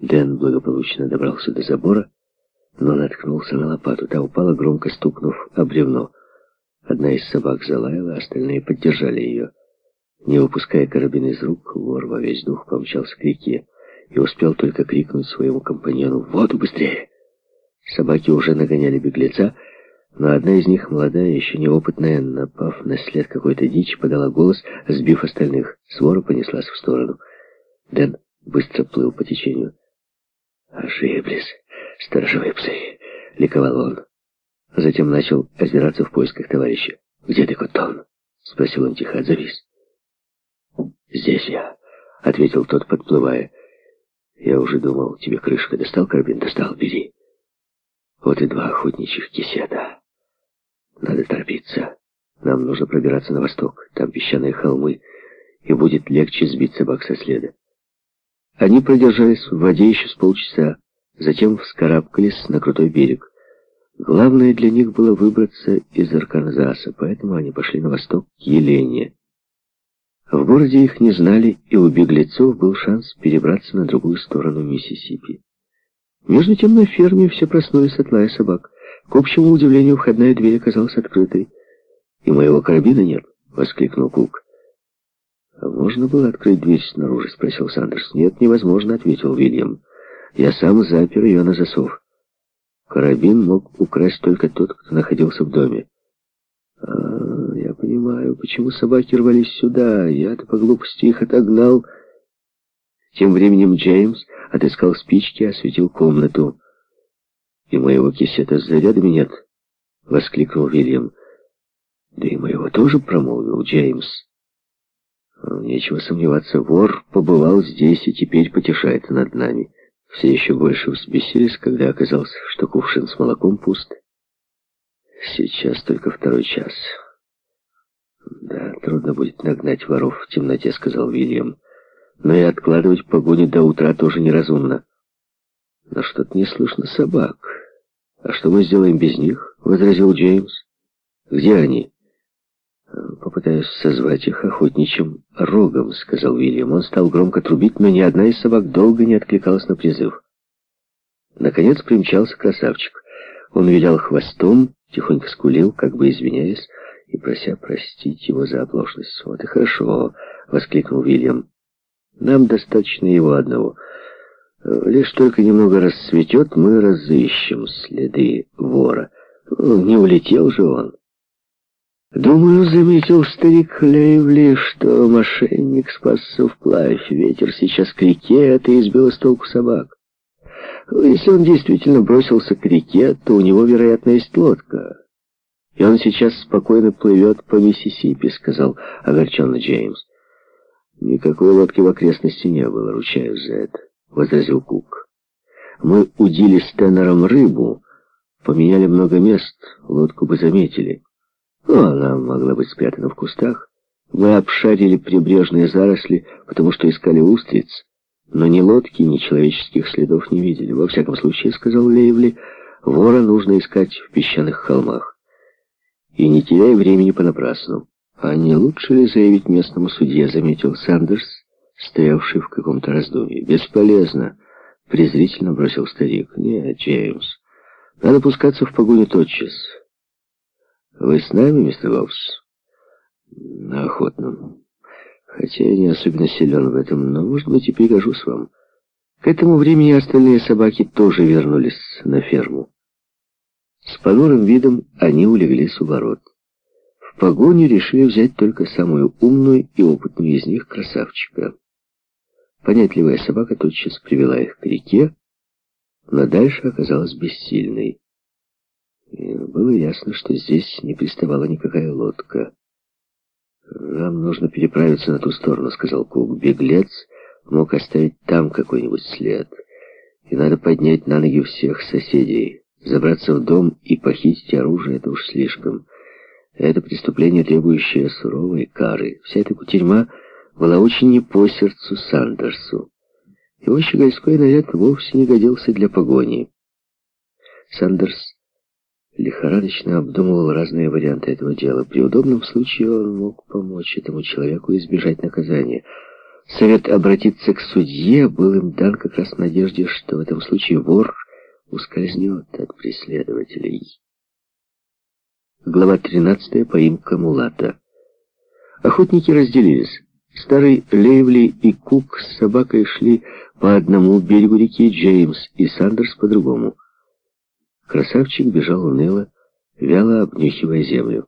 Дэн благополучно добрался до забора, но наткнулся на лопату. Та упала, громко стукнув о бревно. Одна из собак залаяла, остальные поддержали ее. Не выпуская карабин из рук, вор во весь дух помчался к реке и успел только крикнуть своему компаньону «В воду быстрее!». Собаки уже нагоняли беглеца, но одна из них, молодая, еще неопытная, напав на след какой-то дичи, подала голос, сбив остальных. Свора понеслась в сторону. Дэн быстро плыл по течению. «Ошиблись, сторожевые псы!» — ликовал он. Затем начал озираться в поисках товарища. «Где ты, Коттон?» — спросил он тихо, отзовись. «Здесь я», — ответил тот, подплывая. «Я уже думал, тебе крышка. Достал карабин? Достал, бери». Вот и два охотничьих кисета. Надо торопиться. Нам нужно пробираться на восток. Там песчаные холмы, и будет легче сбить собак со следа. Они продержались в воде еще с полчаса, затем вскарабкались на крутой берег. Главное для них было выбраться из Арканзаса, поэтому они пошли на восток к Елене. В городе их не знали, и у беглецов был шанс перебраться на другую сторону Миссисипи. Между тем на ферме все проснулись от лая собак. К общему удивлению, входная дверь оказалась открытой. «И моего карабина нет!» — воскликнул Кук. «А можно было открыть дверь снаружи?» — спросил Сандерс. «Нет, невозможно», — ответил Вильям. «Я сам запер ее на засов. Карабин мог украсть только тот, кто находился в доме». «А, я понимаю, почему собаки рвались сюда. Я-то по глупости их отогнал». Тем временем Джеймс отыскал спички и осветил комнату. «И моего кисета с зарядами нет!» — воскликнул Вильям. «Да и моего тоже промолвил Джеймс». Нечего сомневаться, вор побывал здесь и теперь потешается над нами. Все еще больше взбесились, когда оказалось, что кувшин с молоком пуст. Сейчас только второй час. Да, трудно будет нагнать воров в темноте, сказал Вильям. Но и откладывать погоню до утра тоже неразумно. Но что-то не слышно собак. А что мы сделаем без них? Возразил Джеймс. Где они? Попытаюсь созвать их охотничьим рогом, сказал Уильям. Он стал громко трубить, но ни одна из собак долго не откликалась на призыв. Наконец примчался красавчик. Он вилял хвостом, тихонько скулил, как бы извиняясь, и прося простить его за оплошность. «Вот и хорошо!» — воскликнул Уильям. Нам достаточно его одного. Лишь только немного расцветет, мы разыщем следы вора. Ну, не улетел же он. Думаю, заметил старик Лейвли, что мошенник спасся вплавь. Ветер сейчас к реке, это избило с толку собак. Если он действительно бросился к реке, то у него, вероятно, есть лодка. И он сейчас спокойно плывет по Миссисипи, сказал огорченный Джеймс. «Никакой лодки в окрестности не было, ручаюсь за это», — возразил Кук. «Мы удили с Теннером рыбу, поменяли много мест, лодку бы заметили. Ну, она могла быть спрятана в кустах. Мы обшарили прибрежные заросли, потому что искали устриц, но ни лодки, ни человеческих следов не видели. Во всяком случае, — сказал Лейвли, — вора нужно искать в песчаных холмах. И не теряй времени понапрасну. «А не лучше ли заявить местному судье?» — заметил Сандерс, стоявший в каком-то раздумье. «Бесполезно», — презрительно бросил старик. «Нет, Джеймс, надо пускаться в погоню тотчас». «Вы с нами, мистер Говс?» «На охотном. Хотя я не особенно силен в этом, но, может быть, и пригожусь вам». К этому времени остальные собаки тоже вернулись на ферму. С понурым видом они улеглись у ворот погоню решили взять только самую умную и опытную из них красавчика. Понятливая собака тотчас привела их к реке, но дальше оказалась бессильной. И было ясно, что здесь не приставала никакая лодка. «Нам нужно переправиться на ту сторону», — сказал Кук. «Беглец мог оставить там какой-нибудь след. И надо поднять на ноги всех соседей. Забраться в дом и похитить оружие — это уж слишком». Это преступление, требующее суровой кары. Вся эта кутерьма была очень не по сердцу Сандерсу. Его щегольской наряд вовсе не годился для погони. Сандерс лихорадочно обдумывал разные варианты этого дела. При удобном случае он мог помочь этому человеку избежать наказания. Совет обратиться к судье был им дан как раз в надежде, что в этом случае вор ускользнет от преследователей. Глава 13. Поимка Мулата. Охотники разделились. Старый Лейвли и Кук с собакой шли по одному берегу реки, Джеймс и Сандерс по другому. Красавчик бежал уныло, вяло обнюхивая землю.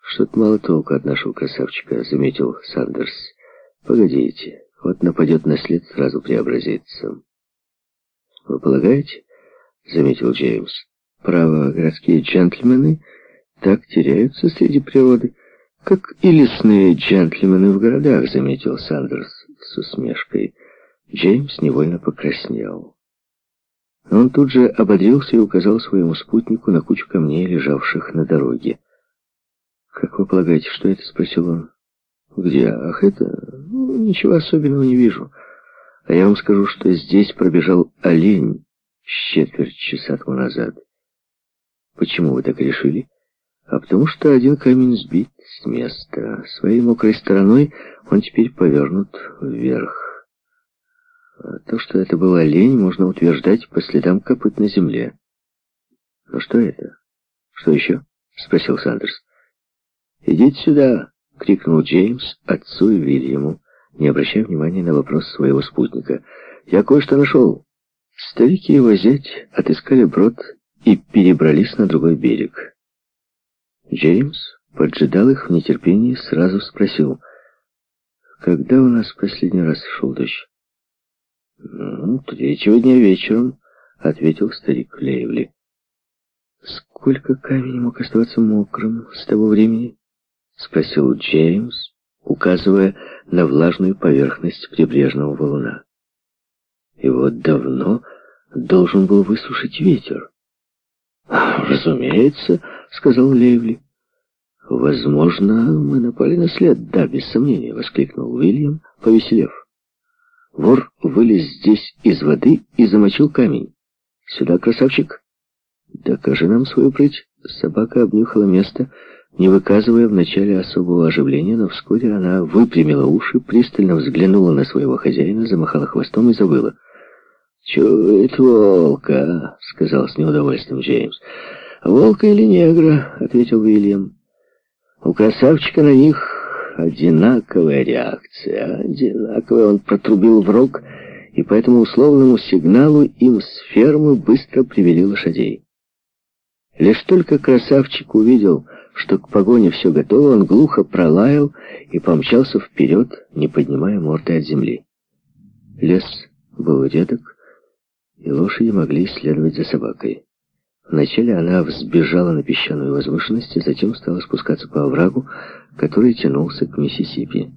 «Что-то мало толку от нашего красавчика», — заметил Сандерс. «Погодите, вот нападет на след, сразу преобразится». «Вы полагаете?» — заметил Джеймс. «Право, городские джентльмены так теряются среди природы, как и лесные джентльмены в городах», — заметил Сандерс с усмешкой. Джеймс невольно покраснел. Он тут же ободрился и указал своему спутнику на кучу камней, лежавших на дороге. «Как вы полагаете, что это?» — спросил он. «Где? Ах, это... Ну, ничего особенного не вижу. А я вам скажу, что здесь пробежал олень четверть часа тому назад. Почему вы так решили? А потому что один камень сбит с места. Своей мокрой стороной он теперь повернут вверх. А то, что это был олень, можно утверждать по следам копыт на земле. «Ну что это? Что еще?» — спросил Сандерс. «Идите сюда!» — крикнул Джеймс отцу и Вильяму, не обращая внимания на вопрос своего спутника. «Я кое-что нашел!» Старики и его зять отыскали брод и перебрались на другой берег. Джеймс поджидал их в нетерпении, сразу спросил, «Когда у нас последний раз шел дождь?» «Ну, третьего дня вечером», — ответил старик Лейвли. «Сколько камень мог оставаться мокрым с того времени?» — спросил Джеймс, указывая на влажную поверхность прибрежного валуна. Его давно должен был высушить ветер. «Разумеется», — сказал Лейвли. «Возможно, мы напали на след, да, без сомнения», — воскликнул Уильям, повеселев. Вор вылез здесь из воды и замочил камень. «Сюда, красавчик!» «Докажи нам свою прыть!» Собака обнюхала место, не выказывая вначале особого оживления, но вскоре она выпрямила уши, пристально взглянула на своего хозяина, замахала хвостом и забыла. «Чует волка», — сказал с неудовольствием Джеймс. «Волка или негра?» — ответил Уильям. «У красавчика на них одинаковая реакция. Одинаковая. Он протрубил в рог, и по этому условному сигналу им с фермы быстро привели лошадей. Лишь только красавчик увидел, что к погоне все готово, он глухо пролаял и помчался вперед, не поднимая морды от земли. Лес был редок, и лошади могли следовать за собакой. Вначале она взбежала на песчаную возвышенность, и затем стала спускаться по оврагу, который тянулся к Миссисипи.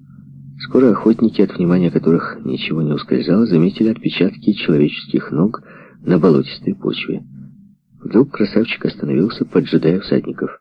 Скоро охотники, от внимания которых ничего не ускользало, заметили отпечатки человеческих ног на болотистой почве. Вдруг красавчик остановился, поджидая всадников.